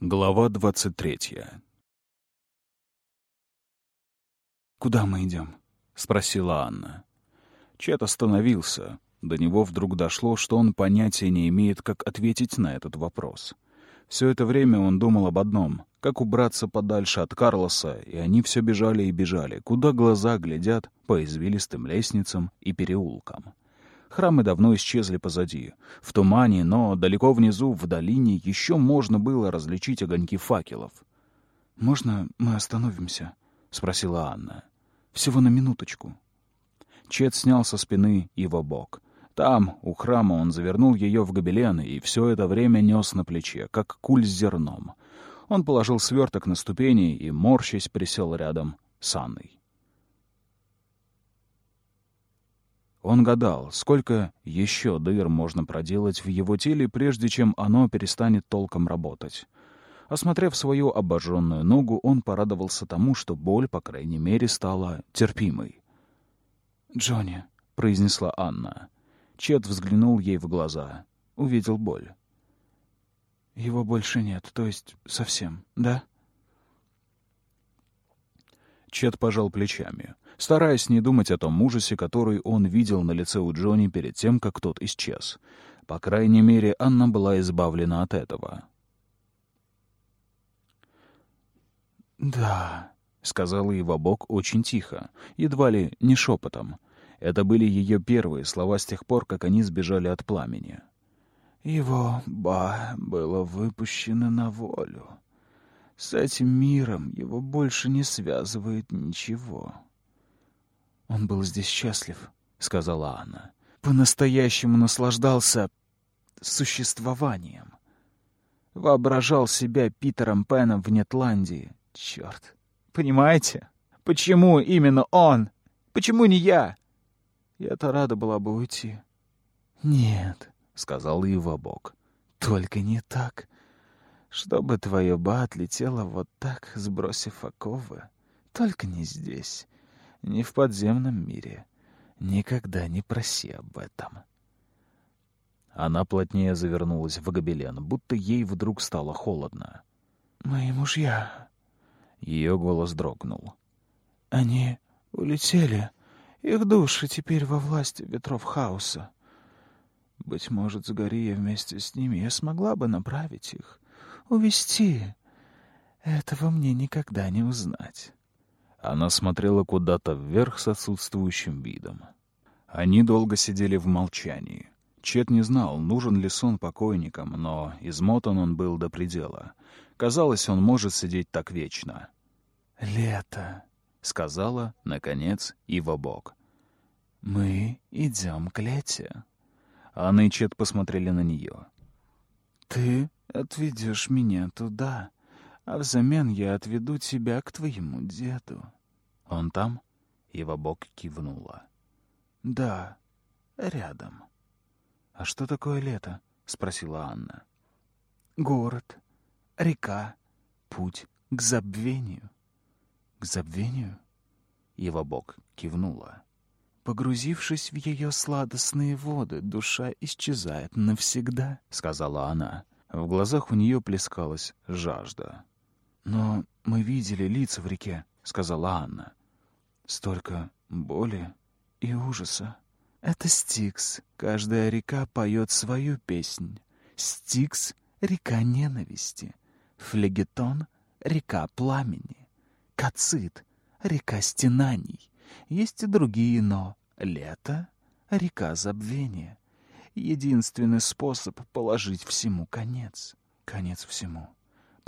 Глава двадцать третья. «Куда мы идем?» — спросила Анна. Чет остановился. До него вдруг дошло, что он понятия не имеет, как ответить на этот вопрос. Все это время он думал об одном — как убраться подальше от Карлоса, и они все бежали и бежали, куда глаза глядят по извилистым лестницам и переулкам. Храмы давно исчезли позади. В тумане, но далеко внизу, в долине, еще можно было различить огоньки факелов. «Можно мы остановимся?» — спросила Анна. «Всего на минуточку». Чет снял со спины его бок. Там, у храма, он завернул ее в гобелен и все это время нес на плече, как куль с зерном. Он положил сверток на ступени и, морщась, присел рядом с Анной. Он гадал, сколько еще дыр можно проделать в его теле, прежде чем оно перестанет толком работать. Осмотрев свою обожженную ногу, он порадовался тому, что боль, по крайней мере, стала терпимой. «Джонни», — произнесла Анна. Чет взглянул ей в глаза. Увидел боль. «Его больше нет, то есть совсем, да?» Чет пожал плечами стараясь не думать о том ужасе, который он видел на лице у Джонни перед тем, как тот исчез. По крайней мере, Анна была избавлена от этого. «Да», — сказала Бог очень тихо, едва ли не шепотом. Это были ее первые слова с тех пор, как они сбежали от пламени. «Его ба было выпущено на волю. С этим миром его больше не связывает ничего». «Он был здесь счастлив», — сказала Анна. «По-настоящему наслаждался существованием. Воображал себя Питером Пеном в Нетландии. Черт. Понимаете? Почему именно он? Почему не я? Я-то рада была бы уйти». «Нет», — сказал его Бог. «Только не так. Чтобы твое ба отлетело вот так, сбросив оковы. Только не здесь ни в подземном мире. Никогда не проси об этом. Она плотнее завернулась в гобелен, будто ей вдруг стало холодно. «Мои мужья...» Ее голос дрогнул. «Они улетели. Их души теперь во власти ветров хаоса. Быть может, сгори я вместе с ними, я смогла бы направить их, увести. Этого мне никогда не узнать. Она смотрела куда-то вверх с отсутствующим видом. Они долго сидели в молчании. Чет не знал, нужен ли сон покойникам, но измотан он был до предела. Казалось, он может сидеть так вечно. «Лето», — сказала, наконец, Ива Бог. «Мы идем к Лете». Анна и Чет посмотрели на нее. «Ты отведешь меня туда, а взамен я отведу тебя к твоему деду». «Он там?» — Его бок кивнула. «Да, рядом». «А что такое лето?» — спросила Анна. «Город, река, путь к забвению». «К забвению?» Его бок кивнула. «Погрузившись в ее сладостные воды, душа исчезает навсегда», — сказала она. В глазах у нее плескалась жажда. «Но мы видели лица в реке», — сказала Анна. «Столько боли и ужаса». «Это Стикс. Каждая река поет свою песнь. Стикс — река ненависти. Флегетон — река пламени. Кацит — река стенаний. Есть и другие, но лето — река забвения. Единственный способ положить всему конец. Конец всему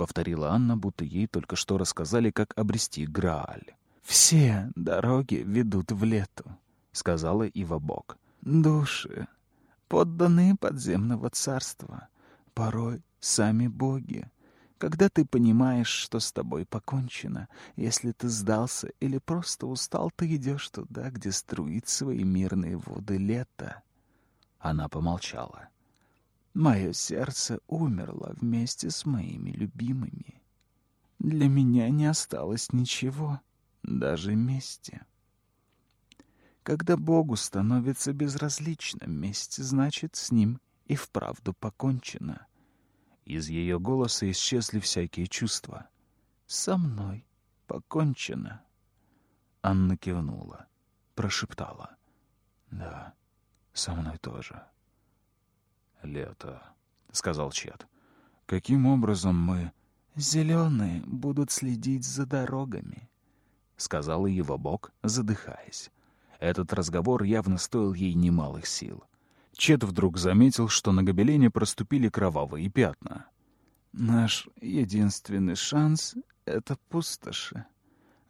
повторила Анна, будто ей только что рассказали, как обрести Грааль. «Все дороги ведут в лету», — сказала Ива Бог. «Души, подданные подземного царства, порой сами боги. Когда ты понимаешь, что с тобой покончено, если ты сдался или просто устал, ты идешь туда, где струит свои мирные воды лета». Она помолчала. Мое сердце умерло вместе с моими любимыми. Для меня не осталось ничего, даже мести. Когда Богу становится безразличным месть, значит, с ним и вправду покончено. Из ее голоса исчезли всякие чувства. «Со мной покончено». Анна кивнула, прошептала. «Да, со мной тоже». «Лето», — сказал Чет. «Каким образом мы...» «Зеленые будут следить за дорогами», — сказала его бог, задыхаясь. Этот разговор явно стоил ей немалых сил. Чет вдруг заметил, что на гобелене проступили кровавые пятна. «Наш единственный шанс — это пустоши.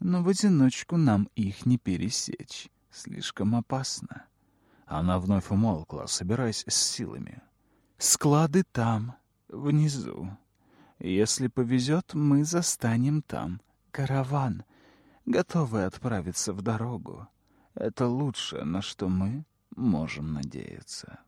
Но в одиночку нам их не пересечь. Слишком опасно». Она вновь умолкла, собираясь с силами. «Склады там, внизу. Если повезет, мы застанем там караван, готовый отправиться в дорогу. Это лучшее, на что мы можем надеяться».